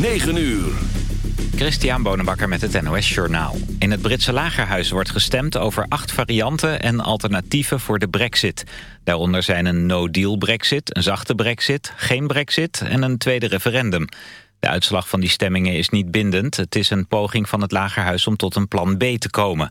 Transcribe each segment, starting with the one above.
9 uur. Christian Bonenbakker met het NOS Journaal. In het Britse lagerhuis wordt gestemd over acht varianten en alternatieven voor de brexit. Daaronder zijn een no-deal brexit, een zachte brexit, geen brexit en een tweede referendum. De uitslag van die stemmingen is niet bindend. Het is een poging van het lagerhuis om tot een plan B te komen.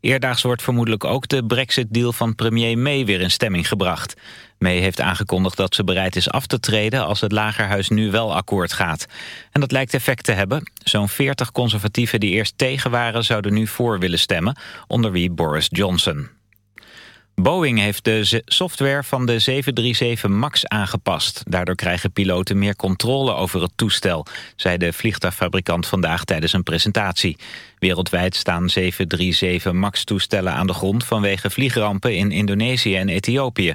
Eerdaags wordt vermoedelijk ook de brexit-deal van premier May weer in stemming gebracht. May heeft aangekondigd dat ze bereid is af te treden als het lagerhuis nu wel akkoord gaat. En dat lijkt effect te hebben. Zo'n 40 conservatieven die eerst tegen waren zouden nu voor willen stemmen, onder wie Boris Johnson. Boeing heeft de software van de 737 MAX aangepast. Daardoor krijgen piloten meer controle over het toestel, zei de vliegtuigfabrikant vandaag tijdens een presentatie. Wereldwijd staan 737 MAX-toestellen aan de grond vanwege vliegrampen in Indonesië en Ethiopië.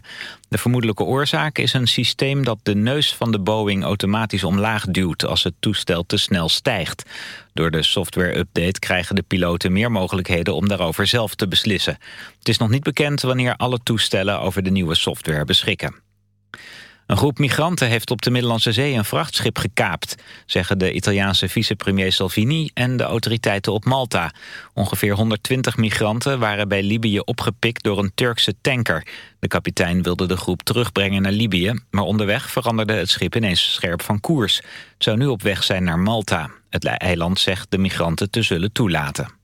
De vermoedelijke oorzaak is een systeem dat de neus van de Boeing automatisch omlaag duwt als het toestel te snel stijgt. Door de software-update krijgen de piloten meer mogelijkheden om daarover zelf te beslissen. Het is nog niet bekend wanneer alle toestellen over de nieuwe software beschikken. Een groep migranten heeft op de Middellandse Zee een vrachtschip gekaapt, zeggen de Italiaanse vicepremier Salvini en de autoriteiten op Malta. Ongeveer 120 migranten waren bij Libië opgepikt door een Turkse tanker. De kapitein wilde de groep terugbrengen naar Libië, maar onderweg veranderde het schip ineens scherp van koers. Het zou nu op weg zijn naar Malta. Het eiland zegt de migranten te zullen toelaten.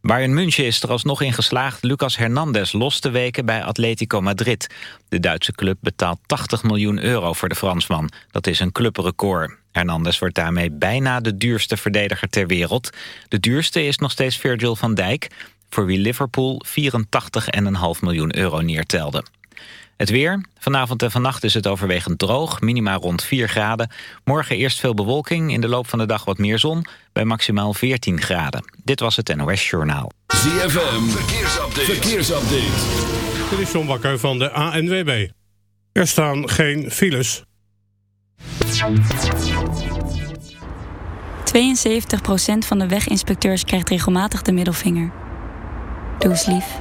Bayern München is er alsnog in geslaagd Lucas Hernandez los te weken bij Atletico Madrid. De Duitse club betaalt 80 miljoen euro voor de Fransman. Dat is een clubrecord. Hernandez wordt daarmee bijna de duurste verdediger ter wereld. De duurste is nog steeds Virgil van Dijk, voor wie Liverpool 84,5 miljoen euro neertelde. Het weer. Vanavond en vannacht is het overwegend droog. Minima rond 4 graden. Morgen eerst veel bewolking. In de loop van de dag wat meer zon. Bij maximaal 14 graden. Dit was het NOS Journaal. ZFM. Verkeersupdate. Verkeersupdate. Dit is John Bakker van de ANWB. Er staan geen files. 72% van de weginspecteurs krijgt regelmatig de middelvinger. Doe eens lief.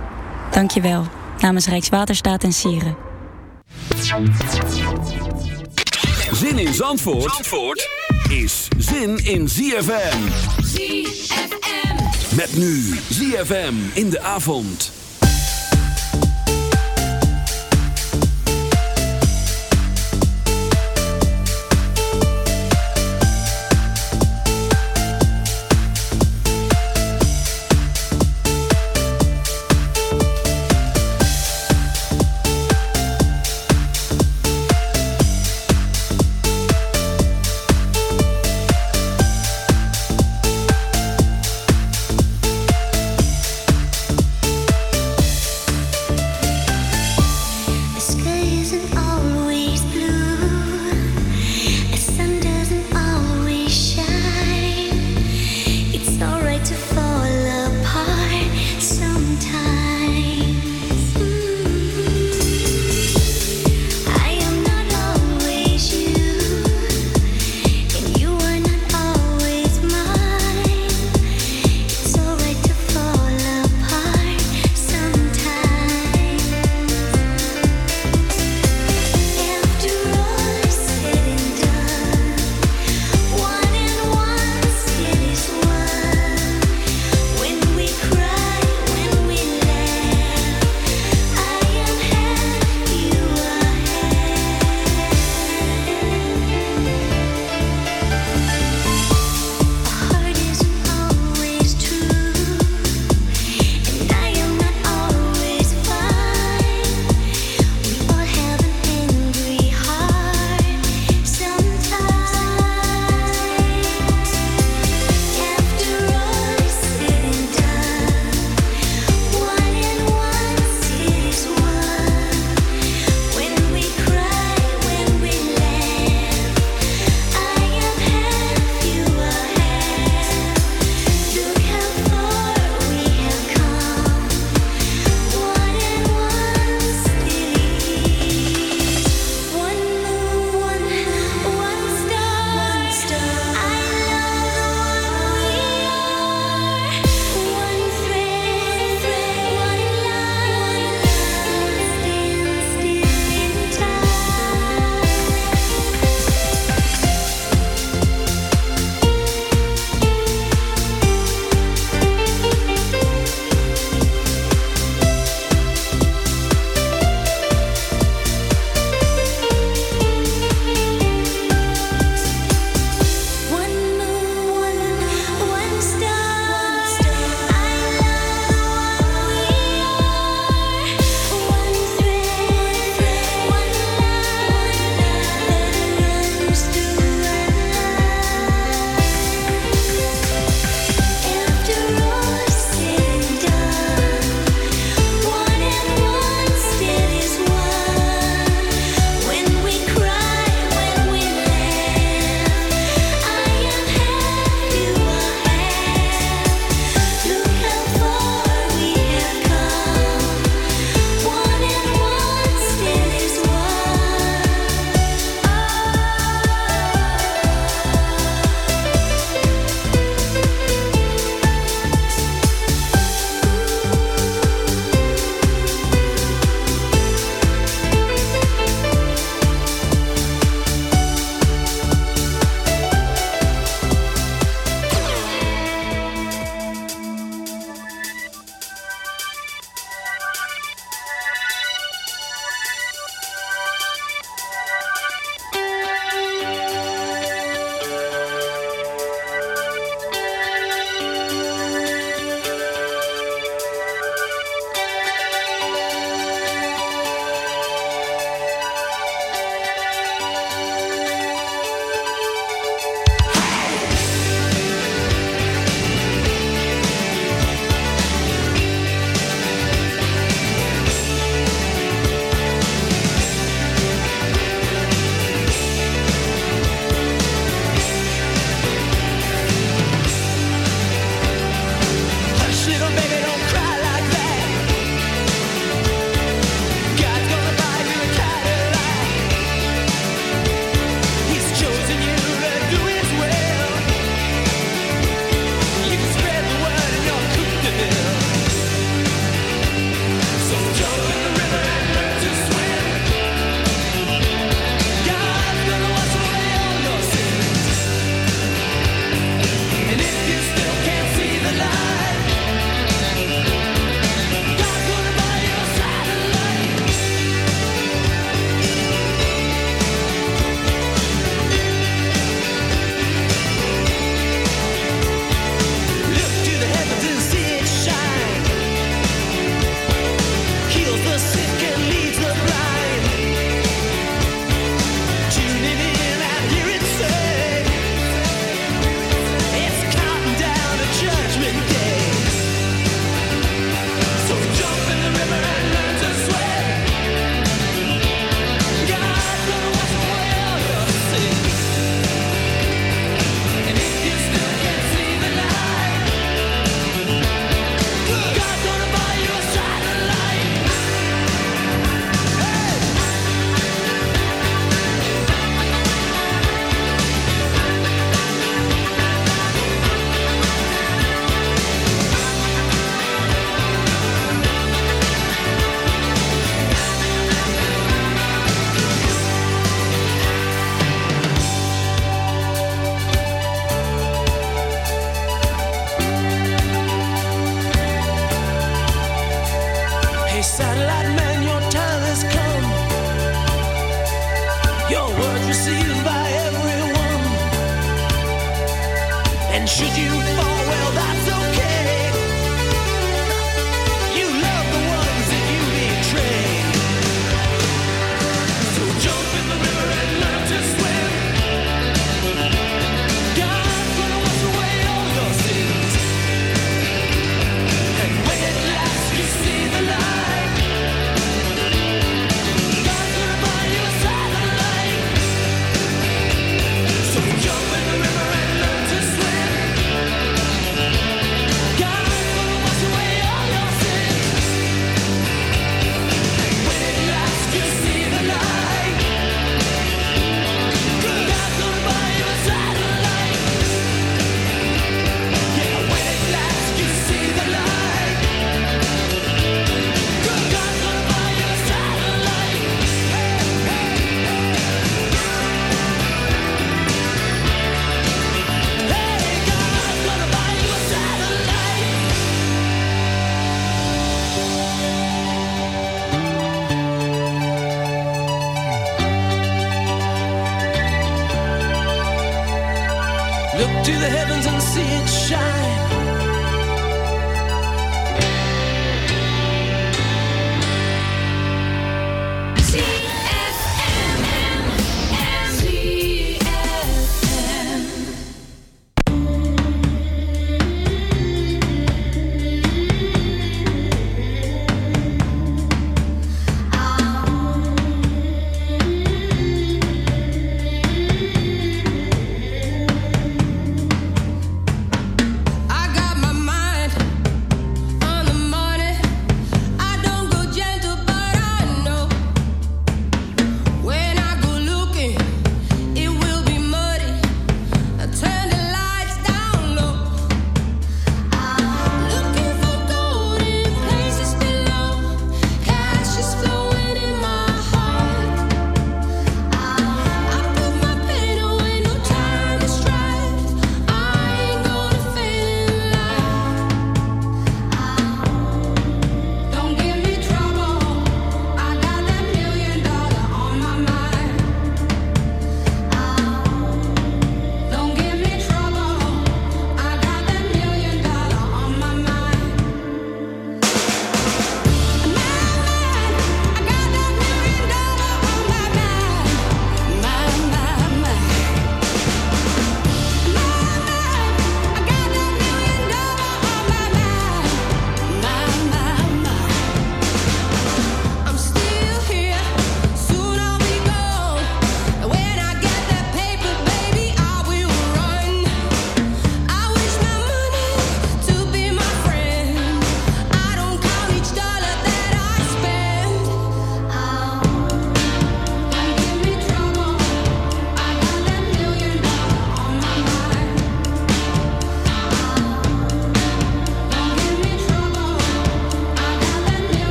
Dank je wel. Namens Rijkswaterstaat en Sieren. Zin in Zandvoort, Zandvoort is zin in ZFM. ZFM. Met nu ZFM in de avond.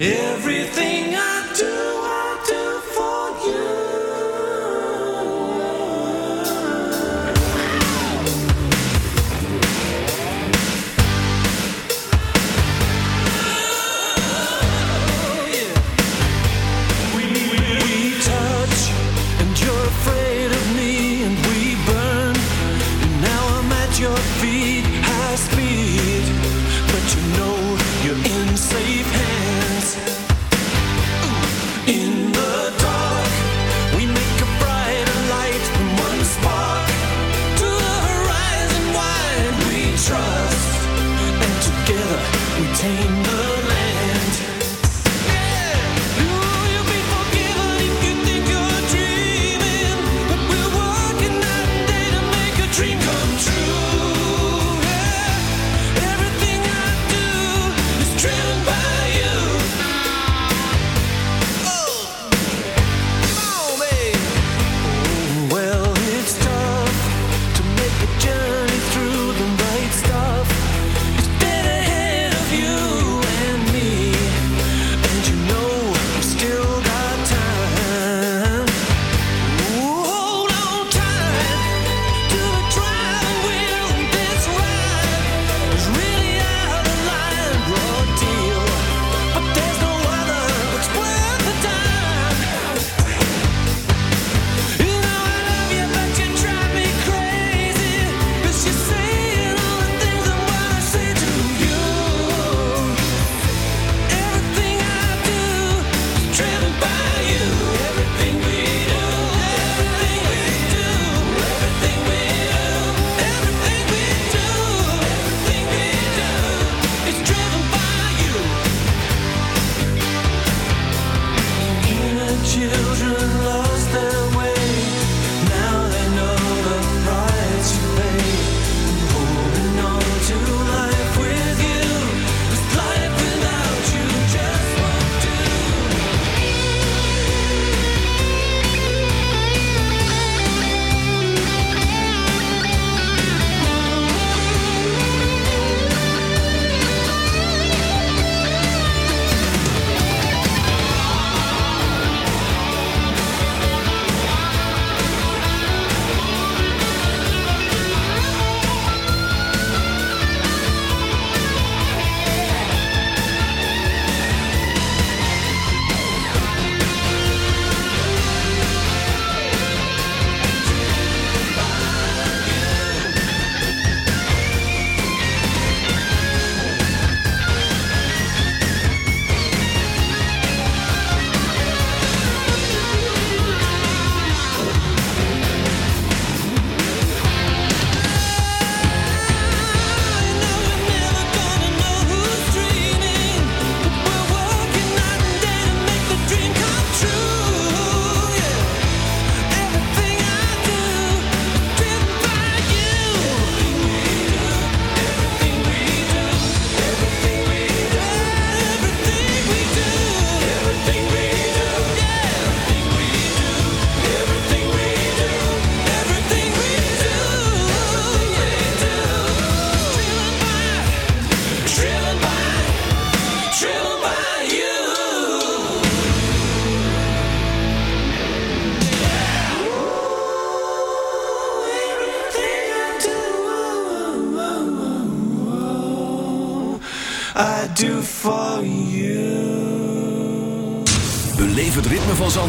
In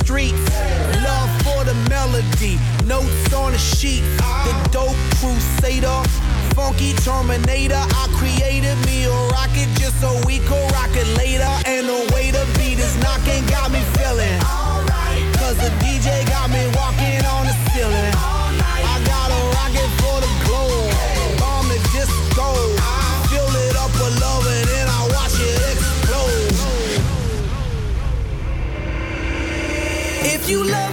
streets. Love for the melody, notes on a sheet. The dope crusader, funky terminator. I created me a rocket just so we could rock it later. And the way the beat is knocking got me feeling. Cause the DJ got me walking on the ceiling. I got a rocket for the you love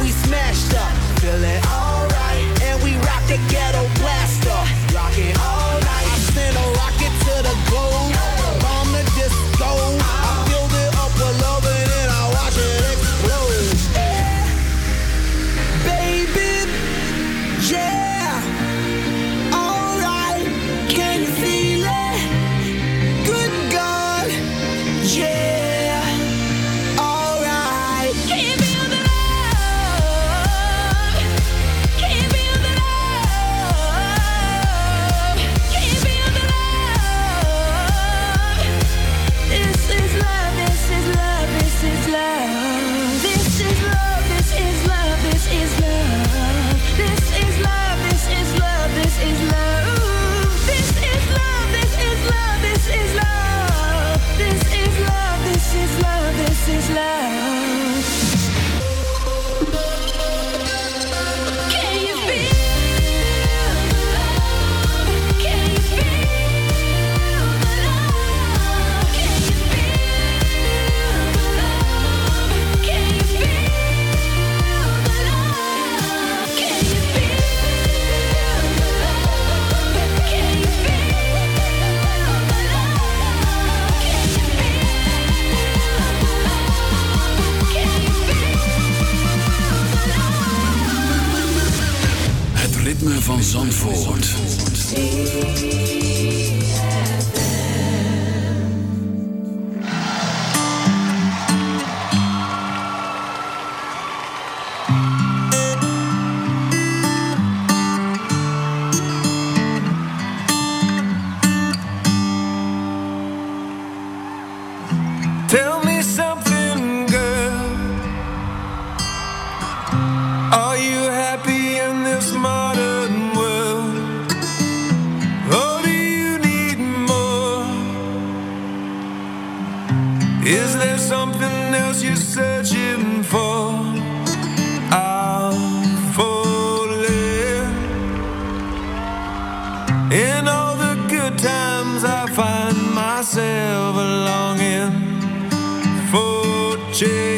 we smashed up, Feel alright, change.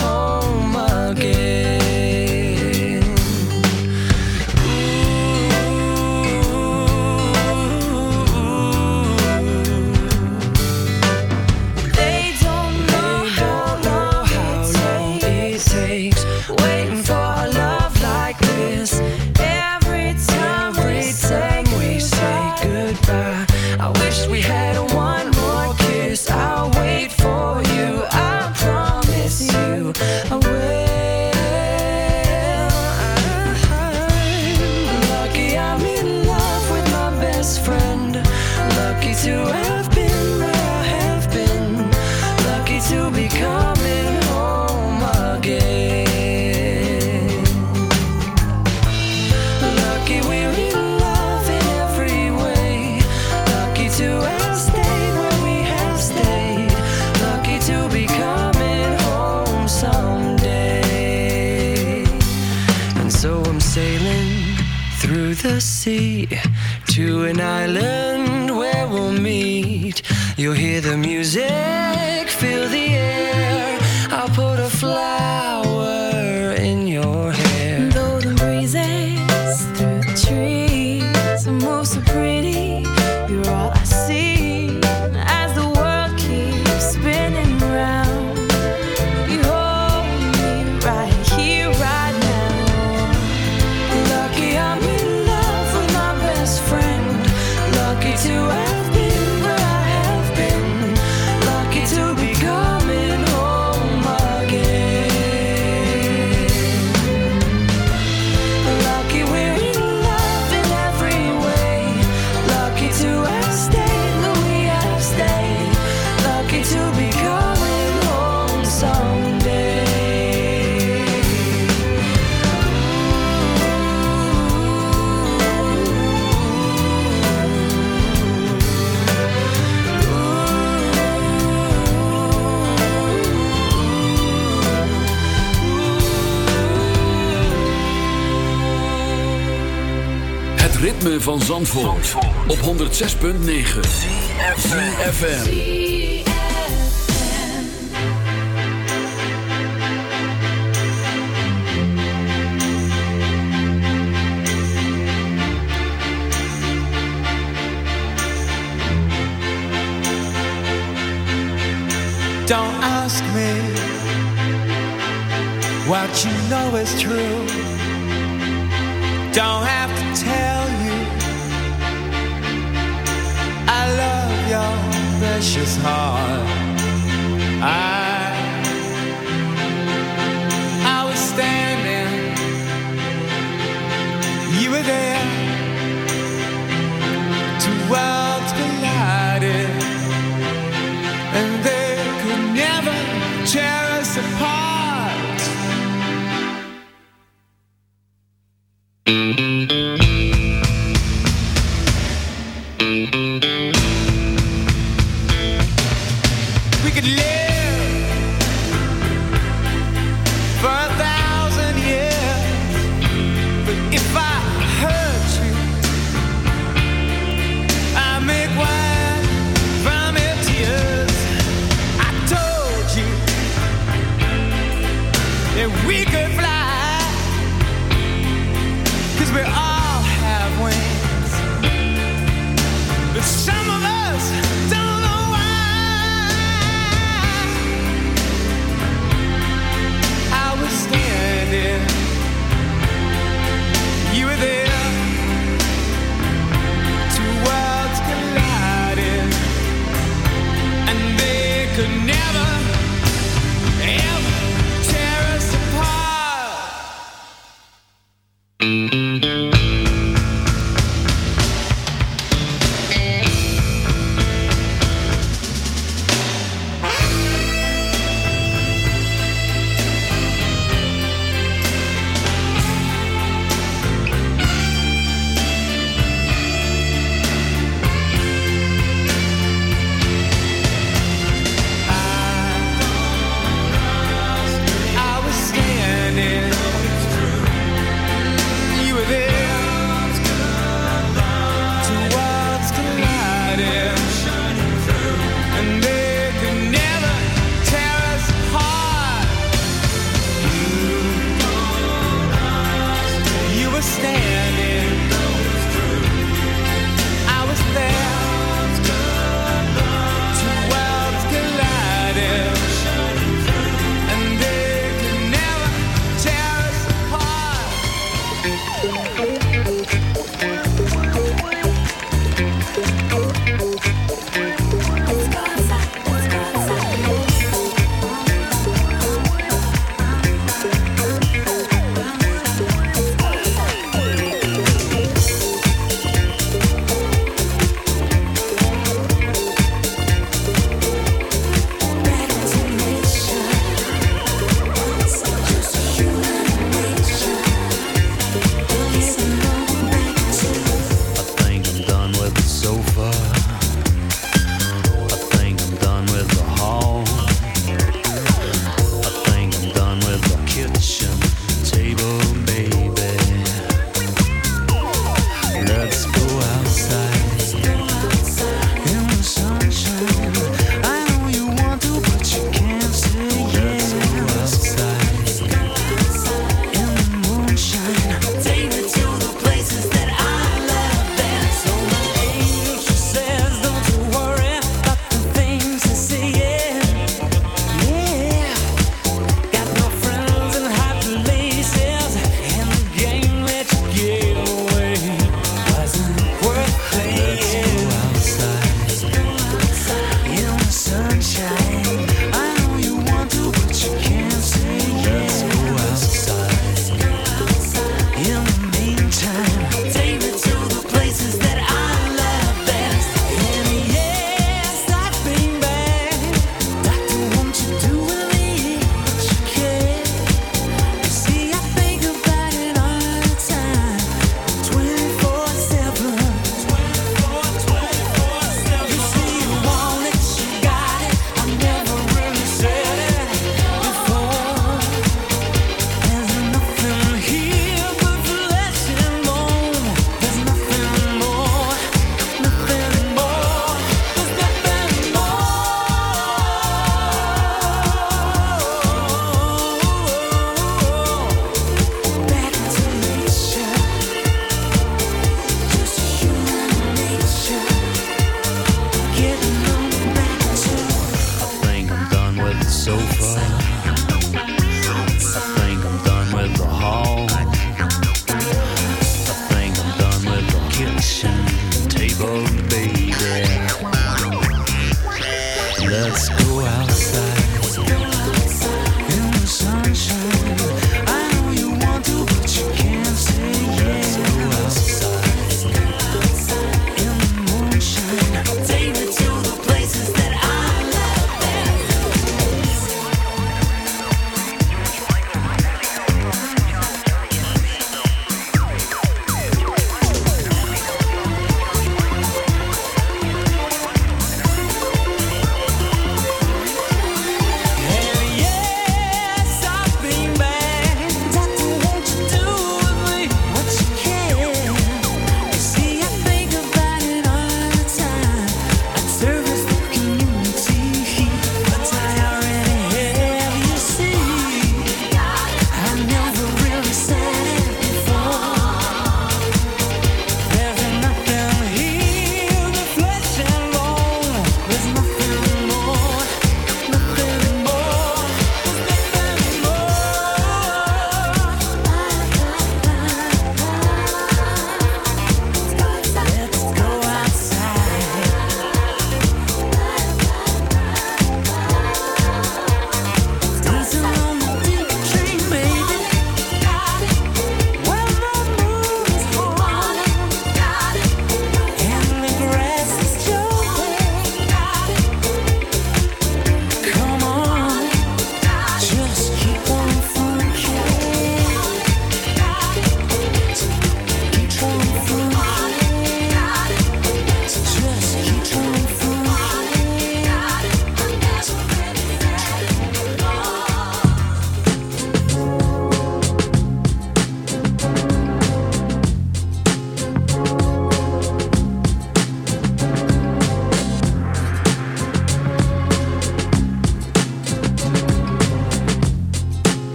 van Zandvoort, op 106.9 CFFM Don't ask me What you know is true. Don't ask precious heart. I we could live.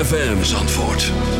ZFM Zandvoort.